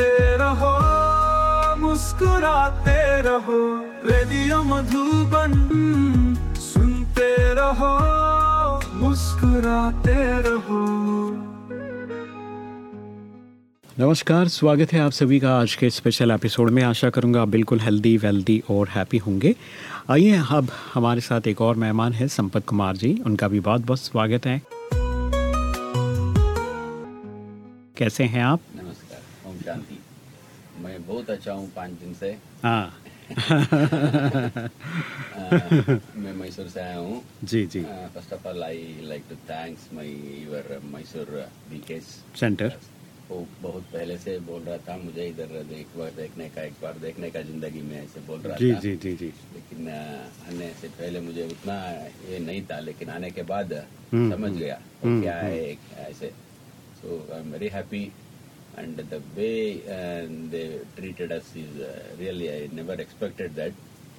सुनते रहो, मुस्कुराते रहो, रेडियो मधुबन, सुनते रहो, मुस्कुराते रहो। नमस्कार, स्वागत है आप सभी का आज के स्पेशल एपिसोड में। आशा करूँगा आप बिल्कुल हेल्दी वेल्दी और हैप्पी होंगे। आइए अब हमारे साथ एक और मेहमान है, संपत कुमार जी। उनका भी बहुत बहुत स्वागत है। कैसे हैं आप? शांति मैं बहुत अच्छा हूँ पाँच दिन से। हाँ। मैं मैसूर से आया हूँ। जी जी। First of all I like to thanks my your Mysore BK's centre वो बहुत पहले से बोल रहा था मुझे इधर एक बार देखने का एक बार देखने का ज़िंदगी में ऐसे बोल रहा जी था। जी जी जी। लेकिन आने से पहले मुझे उतना ये नहीं था लेकिन आने के बाद हम्म, समझ हम्म, गया हम्म, क्या है ऐसे। So I am very happy and the way uh, they treated us is uh, really I never expected that.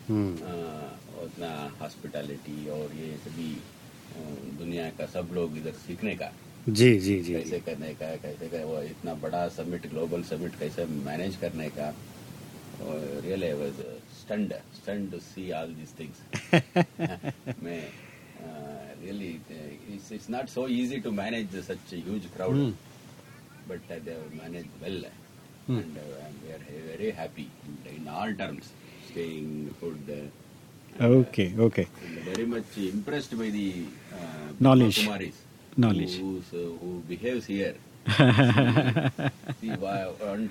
Hmm uh, उतना हॉस्पिटैलिटी और ये सभी uh, दुनिया का सब लोग इधर सीखने का। जी जी जी कैसे करने का कैसे कर, वो इतना बड़ा समिट ग्लोबल समिट कैसे मैनेज करने का। Really I was stunned stunned to see all this things मैं really it's not so easy to manage such huge crowd Hmm. but uh, they have managed well. Hmm. And uh, we are very happy in all terms, staying, food. Uh, uh, okay, okay. Very much impressed by the knowledge. Kumaris, knowledge. who behaves here. See, one,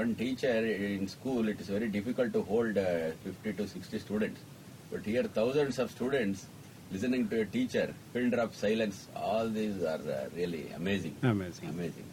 one teacher in school, it is very difficult to hold uh, 50 to 60 students. But here, thousands of students listening to a teacher, filled up silence, all these are uh, really amazing. Amazing. Amazing.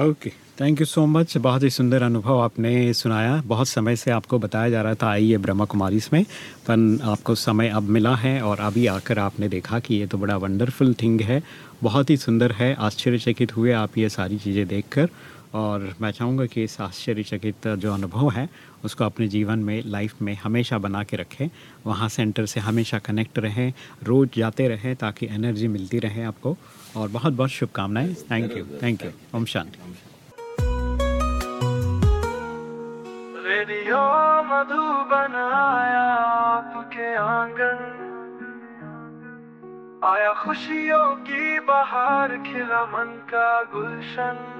Okay thank you so much बहुत ही सुंदर अनुभव आपने सुनाया। बहुत समय से आपको बताया जा रहा था आइए ब्रह्मा कुमारी इसमें। पर आपको समय अब मिला है और अभी आकर आपने देखा कि ये तो बड़ा वंडरफुल थिंग है। बहुत ही सुंदर है। आश्चर्यचकित हुए आप ये सारी चीज़ें देखकर। और मैं चाहूँगा कि इस आश्चर्यचकित जो अनुभव है, उसको अपने जीवन में लाइफ में हमेशा बना के रखें। वहाँ सेंटर से हमेशा कनेक्ट रहें, रोज़ जाते रहें ताकि एनर्जी मिलती रहे आपको। और बहुत बहुत शुभकामनाएँ। थैंक यू थैंक यू ओम शांति। आपके आँगन आया खुशियों की बहार खिला मन का गुलशन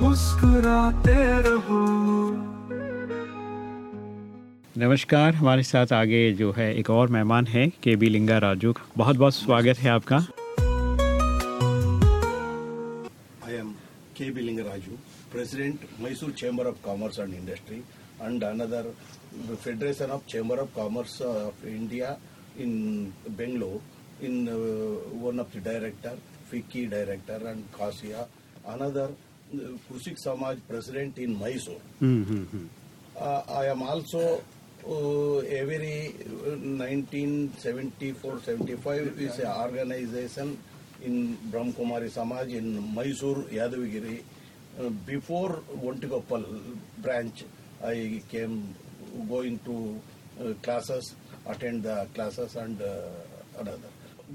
मुस्कुराते रहो। नमस्कार हमारे साथ आगे जो है एक और मेहमान है के बी लिंगा राजू। बहुत बहुत स्वागत है आपका। I am K B Linga Raju president Mysore chamber of commerce and industry and another federation of chamber of commerce of India in Bangalore in one of the director FICCI director and KASSIA another Kusik Samaj president in Mysore. Mm-hmm. Uh, I am also uh, every 1974-75 is an organization in Brahmkumari Samaj in Mysore, Yadavigiri. Uh, before Vontigoppal branch, I came going to uh, classes, attend the classes and uh, another.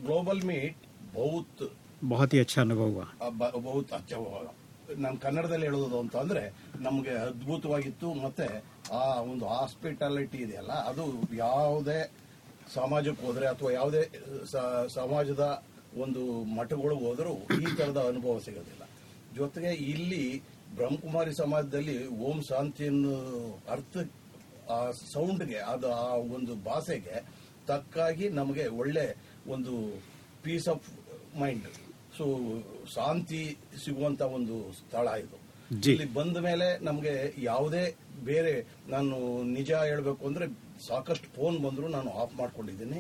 Global meet both... बहुत ही अच्छा अनुभव हुआ बहुत अच्छा हुआ ನಾನು ಕನ್ನಡದಲ್ಲಿ ಹೇಳೋದು ಅಂತ ಅಂದ್ರೆ ನಮಗೆ ಅದ್ಭುತವಾಗಿತ್ತು ಮತ್ತೆ ಆ ಒಂದು ಹಾಸ್ಪಿಟಾಲಿಟಿ ಇದೆಯಲ್ಲ, ಅದು ಯಾವುದೇ ಸಮಾಜಕ್ಕೆ ಹೋದ್ರೆ ಅಥವಾ ಯಾವುದೇ ಸಮಾಜದ ಒಂದು ಮಠಗಳಿಗೆ ಹೋದರೂ ಈ ತರದ ಅನುಭವ ಸಿಗೋದಿಲ್ಲ. ಜೊತೆಗೆ ಇಲ್ಲಿ ಬ್ರಹ್ಮಕುಮಾರಿ ಸಮಾಜದಲ್ಲಿ ಓಂ ಶಾಂತಿಯನ್ನು ಅರ್ಥ, ಆ ಸೌಂಡ್ಗೆ ಅದು ಆ ಒಂದು ಭಾಷೆಗೆ ತಕ್ಕಾಗಿ ನಮಗೆ ಒಳ್ಳೆ ಒಂದು ಪೀಸ್ ಆಫ್ ಮೈಂಡ್ ಸೊ ಶಾಂತಿ ಸಿಗುವಂತ ಒಂದು ಸ್ಥಳ ಇದು. ಇಲ್ಲಿ ಬಂದ ಮೇಲೆ ನಮಗೆ ಯಾವುದೇ ಬೇರೆ ನಾನು ನಿಜ ಹೇಳಬೇಕು ಅಂದ್ರೆ ಸಾಕಷ್ಟು ಫೋನ್ ಬಂದ್ರು ನಾನು ಆಫ್ ಮಾಡ್ಕೊಂಡಿದ್ದೀನಿ.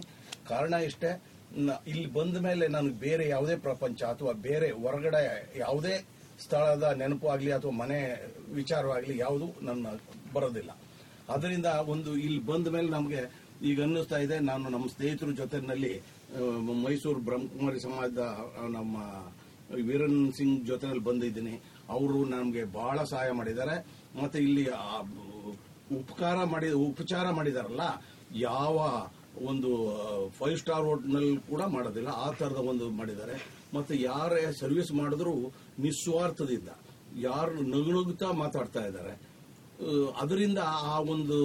ಕಾರಣ ಇಷ್ಟೇ ಇಲ್ಲಿ ಬಂದ ಮೇಲೆ ನನಗೆ ಬೇರೆ ಯಾವುದೇ ಪ್ರಪಂಚ ಅಥವಾ ಬೇರೆ ಹೊರಗಡೆ ಯಾವುದೇ ಸ್ಥಳದ ನೆನಪು ಆಗಲಿ ಅಥವಾ ಮನೆ ವಿಚಾರವಾಗಲಿ ಯಾವುದು ನನ್ನ ಬರೋದಿಲ್ಲ. ಅದರಿಂದ ಒಂದು ಇಲ್ಲಿ ಬಂದ ಮೇಲೆ ನಮಗೆ ಈಗ ಅನ್ನಿಸ್ತಾ ಇದೆ ನಾನು ನಮ್ಮ ಸ್ನೇಹಿತರ ಜೊತೆನಲ್ಲಿ ಮೈಸೂರು ಬ್ರಹ್ಮಕುಮಾರಿ ಸಮಾಜದ ನಮ್ಮ ವೀರನ್ ಸಿಂಗ್ ಜೊತೆನಲ್ಲಿ ಬಂದಿದ್ದೀನಿ. ಅವರು ನಮಗೆ ಬಹಳ ಸಹಾಯ ಮಾಡಿದ್ದಾರೆ. ಮತ್ತೆ ಇಲ್ಲಿ ಉಪಕಾರ ಮಾಡಿ, ಉಪಚಾರ ಮಾಡಿದಾರಲ್ಲ, ಯಾವ ಒಂದು ಫೈವ್ ಸ್ಟಾರ್ ಹೋಟೆಲ್ ಕೂಡ ಮಾಡೋದಿಲ್ಲ. ಆ ತರದ ಒಂದು ಮಾಡಿದ್ದಾರೆ. ಮತ್ತೆ ಯಾರೇ ಸರ್ವಿಸ್ ಮಾಡಿದ್ರು ನಿಸ್ವಾರ್ಥದಿಂದ, ಯಾರು ನಗು ನಗುತ್ತಾ ಮಾತಾಡ್ತಾ ಇದ್ದಾರೆ. ಅದರಿಂದ ಆ ಒಂದು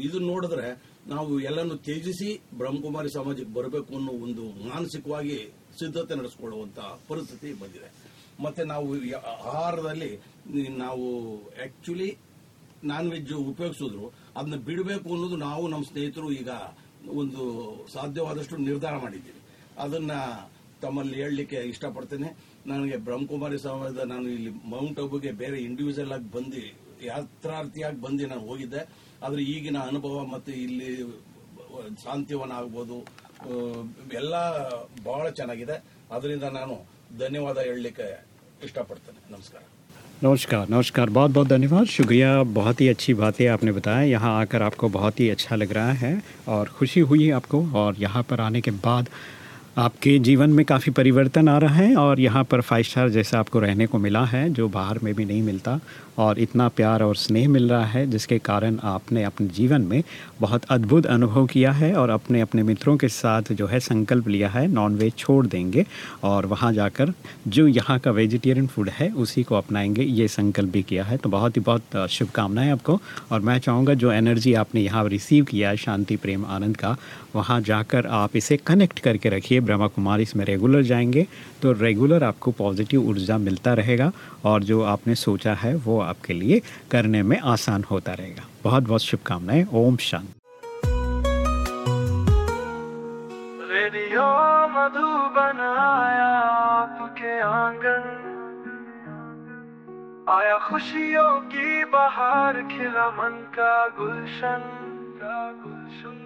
ಇದು ನೋಡಿದ್ರೆ ನಾವು ಎಲ್ಲನೂ ತ್ಯಜಿಸಿ ಬ್ರಹ್ಮಕುಮಾರಿ ಸಮಾಜಕ್ಕೆ ಬರಬೇಕು ಅನ್ನೋ ಒಂದು ಮಾನಸಿಕವಾಗಿ ಸಿದ್ಧತೆ ನಡೆಸಿಕೊಳ್ಳುವಂತಹ ಪರಿಸ್ಥಿತಿ ಬಂದಿದೆ. ಮತ್ತೆ ನಾವು ಆಹಾರದಲ್ಲಿ ನಾವು ಆಕ್ಚುಲಿ ನಾನ್ ವೆಜ್ ಉಪಯೋಗಿಸಿದ್ರು. ಅದನ್ನ ಬಿಡಬೇಕು ಅನ್ನೋದು ನಾವು ನಮ್ಮ ಸ್ನೇಹಿತರು ಈಗ ಒಂದು ಸಾಧ್ಯವಾದಷ್ಟು ನಿರ್ಧಾರ ಮಾಡಿದ್ದೀವಿ. ಅದನ್ನ ತಮ್ಮಲ್ಲಿ ಹೇಳಲಿಕ್ಕೆ ಇಷ್ಟಪಡ್ತೇನೆ. ನನಗೆ ಬ್ರಹ್ಮಕುಮಾರಿ ಸಮಾಜದ ನಾನು ಇಲ್ಲಿ ಮೌಂಟ್ ಅಬುಗೆ ಬೇರೆ ಇಂಡಿವಿಜುವಲ್ ಆಗಿ ಬಂದು ಯಾತ್ರಾರ್ಥಿಯಾಗಿ ಬಂದು ನಾನು ಹೋಗಿದ್ದೆ. ಆದ್ರೆ ಈಗಿನ ಅನುಭವ ಮತ್ತೆ ಇಲ್ಲಿ ಶಾಂತಿವನ ಆಗ್ಬೋದು ಆ, ಎಲ್ಲ ಬಹಳ ಚೆನ್ನಾಗಿದೆ ಅದರಿಂದ ನಾನು ಧನ್ಯವಾದ ಹೇಳಲಿಕ್ಕೆ ಇಷ್ಟಪಡ್ತೇನೆ ನಮಸ್ಕಾರ नमस्कार नमस्कार बहुत बहुत धन्यवाद शुक्रिया बहुत ही अच्छी बातें आपने बताया यहाँ आकर आपको बहुत ही अच्छा लग रहा है और खुशी हुई आपको और यहाँ पर आने के बाद आपके जीवन में काफ़ी परिवर्तन आ रहा है और यहाँ पर फाइव स्टार जैसा आपको रहने को मिला है, जो बाहर में भी नहीं मिलता और इतना प्यार और स्नेह मिल रहा है, जिसके कारण आपने अपने जीवन में बहुत अद्भुत अनुभव किया है और अपने अपने मित्रों के साथ जो है संकल्प लिया है नॉन वेज छोड़ देंगे और वहाँ जाकर जो यहाँ का वेजिटेरियन फ़ूड है, उसी को अपनाएँगे। ये संकल्प भी किया है। तो बहुत ही बहुत शुभकामनाएँ आपको और मैं चाहूँगा जो एनर्जी आपने यहाँ रिसीव किया है, शांति, प्रेम, आनंद का वहाँ जाकर आप इसे कनेक्ट करके रखिए। ब्रह्मा कुमारी इसमें रेगुलर जाएँगे तो रेगुलर आपको पॉजिटिव ऊर्जा मिलता रहेगा और जो आपने सोचा है वो आपके लिए करने में आसान होता रहेगा। बहुत बहुत शुभकामनाएँ। ओम शांति। रेडियो मधुबन आया खुशियों की बहार, खिला मन का गुलशन। का गुल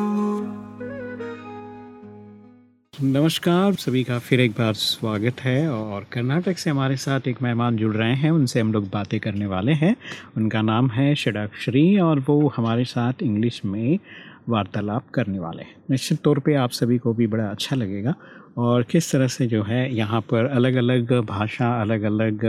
नमस्कार, सभी का फिर एक बार स्वागत है और कर्नाटक से हमारे साथ एक मेहमान जुड़ रहे हैं, उनसे हम लोग बातें करने वाले हैं। उनका नाम है षडाक्षरी और वो हमारे साथ इंग्लिश में वार्तालाप करने वाले हैं। निश्चित तौर पे आप सभी को भी बड़ा अच्छा लगेगा। और किस तरह से जो है, यहाँ पर अलग अलग भाषा अलग अलग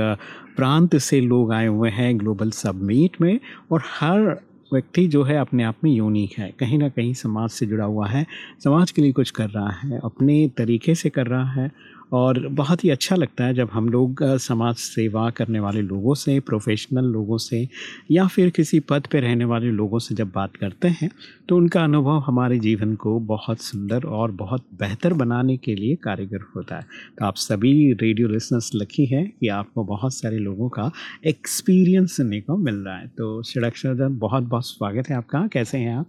प्रांत से लोग आए हुए हैं, ग्लोबल सबमीट में और हर व्यक्ति जो है अपने आप में यूनिक है, कहीं ना कहीं समाज से जुड़ा हुआ है, समाज के लिए कुछ कर रहा है, अपने तरीके से कर रहा है और बहुत ही अच्छा लगता है जब हम लोग समाज सेवा करने वाले लोगों से प्रोफेशनल लोगों से या फिर किसी पद पर रहने वाले लोगों से जब बात करते हैं तो उनका अनुभव हमारे जीवन को बहुत सुंदर और बहुत बेहतर बनाने के लिए कारगर होता है। तो आप सभी रेडियो लिसनर्स लकी हैं कि आपको बहुत सारे लोगों का एक्सपीरियंस सुनने को मिल रहा है। तो षडक्षर बहुत बहुत स्वागत है आपका। कैसे हैं आप?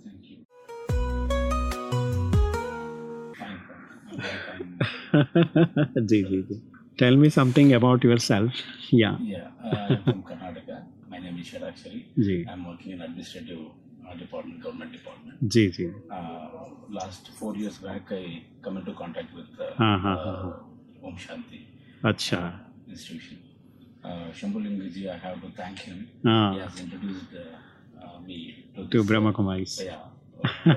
जी जी जी tell me something about yourself या Yeah, uh, I'm from Karnataka. My name is Sharakshari. जी I'm working in administrative uh, department, government department. जी जी Uh, last four years back, I come into contact with uh, हाँ, हाँ, uh, हाँ, Om Shanti अच्छा institution. Uh, Shambhulingaji, I have to thank him. हाँ He has introduced uh, uh, me to, to Brahma uh, Kumaris Yeah. uh,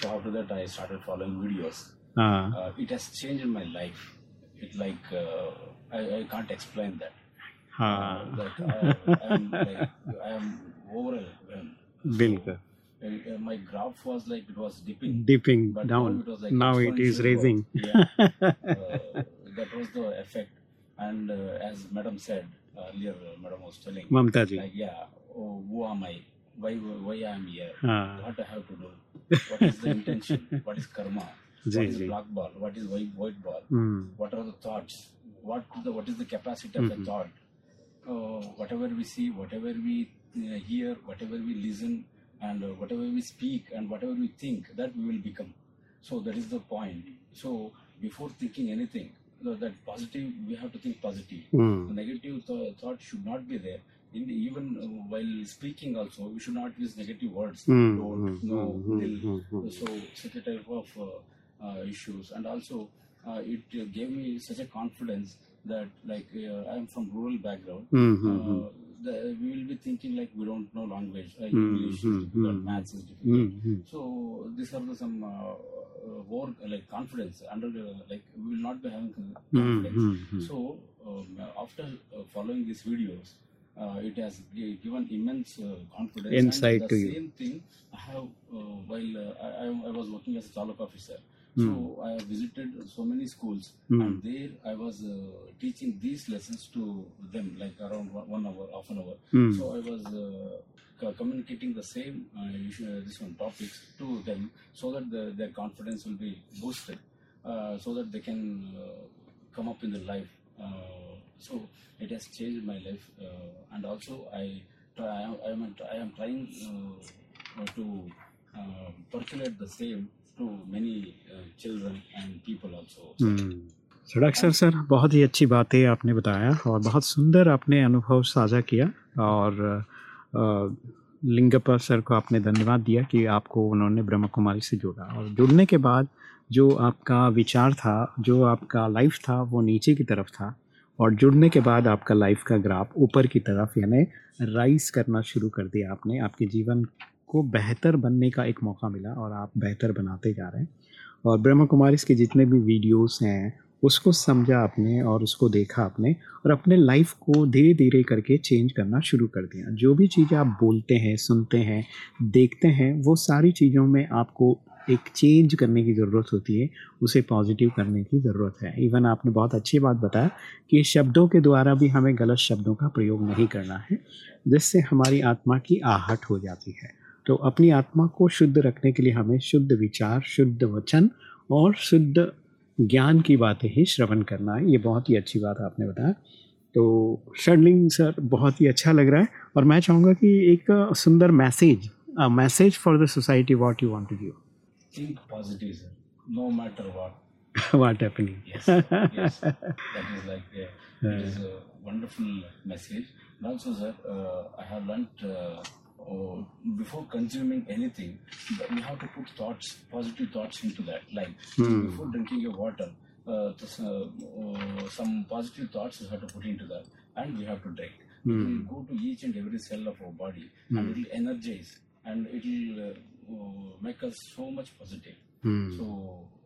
so after that, I started following videos. Uh. uh, it has changed my life. It like uh, I, I, can't explain that. that uh, I, am like, I am overwhelmed. So, uh, my graph was like it was dipping. Dipping down now it, like now it is raising. yeah. uh, that was the effect. And uh, as madam said earlier madam was telling mamta like yeah oh, who am i? Why why i am here? Ah. what i have to do? What is the intention? What is karma? what is black ball, what is white, ball, hmm. what are the thoughts, what the, what is the capacity of the mm-hmm. thought. Uh, whatever we see, whatever we uh, hear, whatever we listen, and uh, whatever we speak, and whatever we think, that we will become. So that is the point. So before thinking anything, that positive, we have to think positive. Hmm. Negative thought should not be there. Even while speaking also we should not use negative words. Hmm. Don't no mm, so such a type of uh, issues and also uh, it uh, gave me such a confidence that like I'm from rural background. Mm-hmm. The, we will be thinking like we don't know language, like mm-hmm. English mm-hmm. maths is difficult. So these are some work like confidence under like we will not be having confidence. So um, after following these videos, uh, it has given immense uh, confidence. Insight to you. Same thing I have uh, while I, I, was working as a taluk officer. Hmm. So I visited so many schools, Hmm. and there I was uh, teaching these lessons to them, like around one, hour, half an hour. Hmm. So I was uh, communicating the same uh, issue, uh, this one topics to them, so that the, their confidence will be boosted, uh, so that they can uh, come up in the life. Uh, so it has changed my life, uh, and also I try, I, am, I am trying to uh, percolate the same to many uh, children and people also. हम्म। सड़क sir sir बहुत ही अच्छी बातें आपने बताया और बहुत सुंदर आपने अनुभव साझा किया और लिंगप्पा सर को आपने धन्यवाद दिया कि आपको उन्होंने ब्रह्म कुमारी से जोड़ा और जुड़ने के बाद जो आपका विचार था जो आपका लाइफ था वो नीचे की तरफ़ था और जुड़ने के बाद आपका लाइफ का ग्राफ ऊपर की तरफ़ यानी राइज करना शुरू कर दिया आपने आपके जीवन को बेहतर बनने का एक मौका मिला और आप बेहतर बनाते जा रहे हैं। और ब्रह्म कुमारी के जितने भी वीडियोस हैं, उसको समझा आपने और उसको देखा आपने और अपने लाइफ को धीरे धीरे करके चेंज करना शुरू कर दिया। जो भी चीज़ें आप बोलते हैं, सुनते हैं, देखते हैं, वो सारी चीज़ों में आपको एक चेंज करने की ज़रूरत होती है, उसे पॉजिटिव करने की ज़रूरत है। इवन आपने बहुत अच्छी बात बताया कि शब्दों के द्वारा भी हमें गलत शब्दों का प्रयोग नहीं करना है, जिससे हमारी आत्मा की आहट हो जाती है। तो अपनी आत्मा को शुद्ध रखने के लिए हमें शुद्ध विचार शुद्ध वचन और शुद्ध ज्ञान की बातें ही श्रवण करना है। ये बहुत ही अच्छी बात आपने बताया। तो शर्लिंग सर बहुत ही अच्छा लग रहा है और मैं चाहूँगा कि एक सुंदर message message for the society what you want to give happening Yes, yes. That is like uh, it is a wonderful message. Also, sir, uh, I have learnt uh, oh, before consuming anything, we have to put thoughts, positive thoughts into that. Like before drinking your water, uh, uh, uh, some positive thoughts we have to put into that, and we have to drink. It will go to each and every cell of our body, and it will energize, and it will uh, uh, make us so much positive. So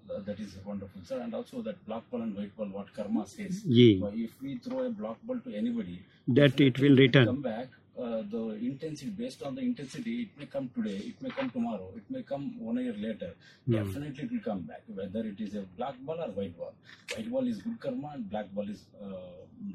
th- that is wonderful, sir. And also that black ball and white ball, what karma says. Yeah. If we throw a black ball to anybody, That it will return. Come back. Uh, the intensity, based on the intensity, it may come today, it may come tomorrow, it may come one year later. Hmm. Definitely, it will come back. Whether it is a black ball or white ball. White ball is good karma, and black ball is uh,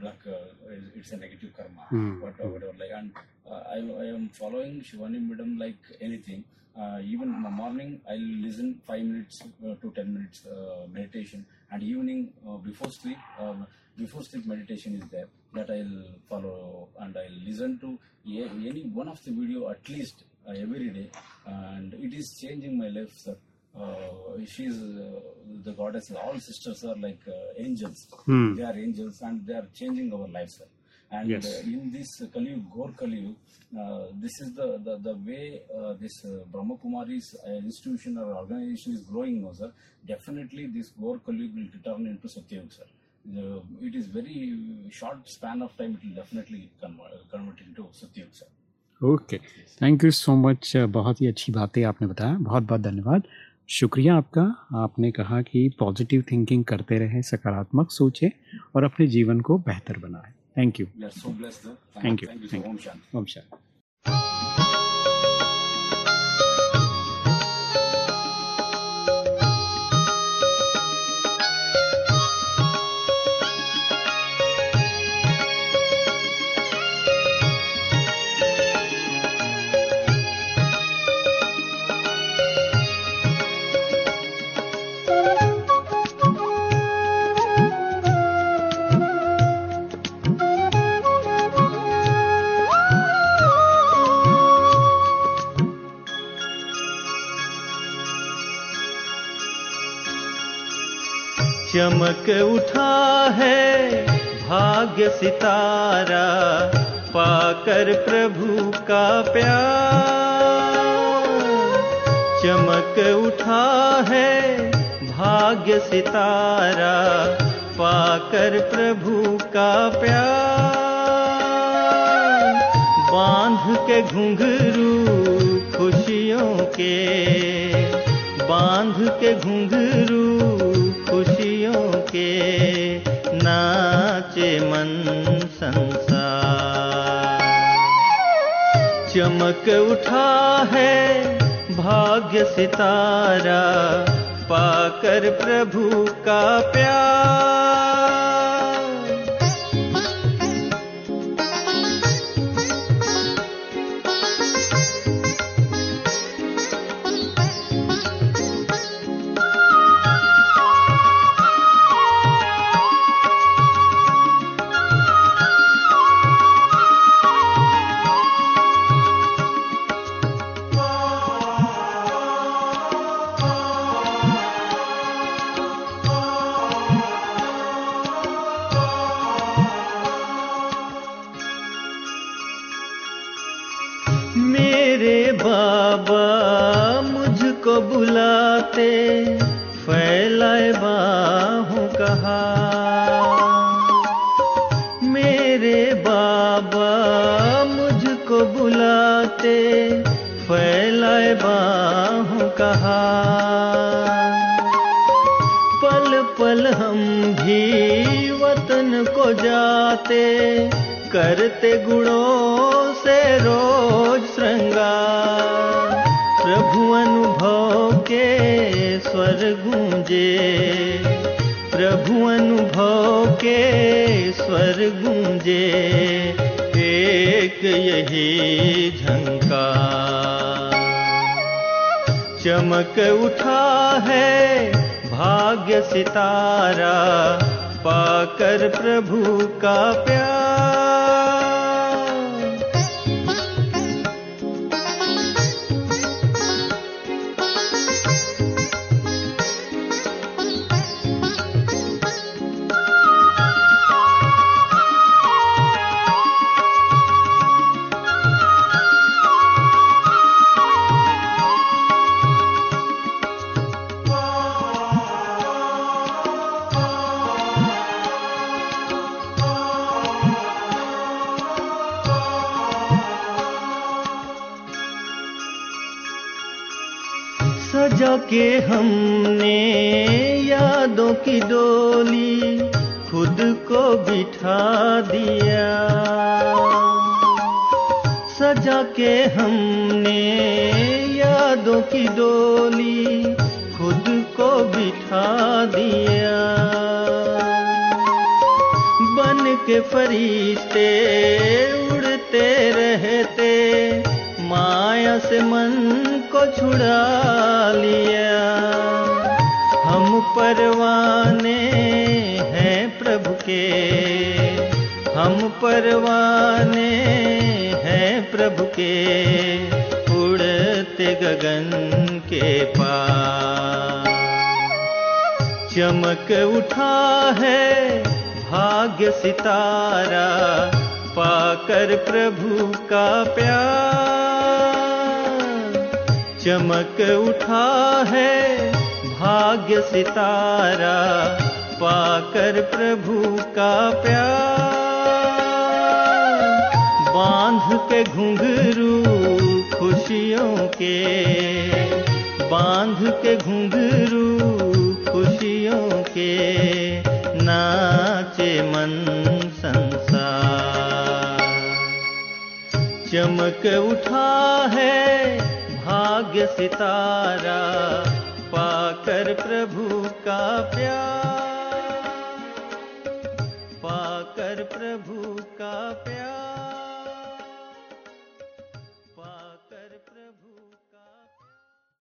black. Uh, it's a negative karma. Hmm. Whatever, whatever. Like, and uh, I, I am following Shivani Madam like anything. Uh, even in the morning, I'll listen five minutes uh, to ten minutes uh, meditation, and evening uh, before sleep, um, before sleep meditation is there that I'll follow, and I'll listen to any one of the video at least uh, every day, and it is changing my life, sir. Uh, she's uh, the goddess. All sisters are like uh, angels. Hmm. They are angels, and they are changing our lives, sir. And Yes. uh, in this Kaliyug, Gaur Kaliyug, uh, this is the, the, the way uh, this uh, Brahma Kumari's uh, institution or organization is growing now, sir. Definitely this Gaur Kaliyug will turn into Satyayug, sir. uh, it is very short span of time it will definitely convert, convert into satyog sir. Okay thank you so much बहुत ही अच्छी बातें आपने बताया। बहुत बहुत धन्यवाद। शुक्रिया आपका। आपने कहा कि पॉजिटिव थिंकिंग करते रहें सकारात्मक सोचें और अपने जीवन को बेहतर बनाएँ। Thank you thank you thank you Om Shanti चमक उठा है भाग्य सितारा, पाकर प्रभु का प्यार। चमक उठा है भाग्य सितारा, पाकर प्रभु का प्यार। बाँध के घुंघरू खुशियों के, बाँध के घुंघरू के नाचे मन संसार। चमक उठा है भाग्य सितारा पाकर प्रभु का प्यार। कहा मेरे बाबा मुझको बुलाते, फैलाए बाहों कहा पल पल हम भी वतन को जाते, करते गुणों से रोज श्रृंगार। प्रभु अनुभव के स्वर गूंजे प्रभु अनुभव के स्वर गुंजे, एक यही झंका चमक उठा है भाग्य सितारा, पाकर प्रभु का प्यार। के हमने यादों की डोली खुद को बिठा दिया। सजा के हमने यादों की डोली खुद को बिठा दिया। बन के फरिश्ते उड़ते रहते, माया से मन को छुड़ा परवाने हैं प्रभु के। हम परवाने हैं प्रभु के। उड़ते गगन के पार। चमक उठा है भाग्य सितारा, पाकर प्रभु का प्यार। चमक उठा है भाग्य सितारा, पाकर प्रभु का प्यार। बाँध के घुंघरू खुशियों के, बाँध के घुंघरू खुशियों के, नाचे मन संसार। चमक उठा है भाग्य सितारा पाकर प्रभु का प्यार।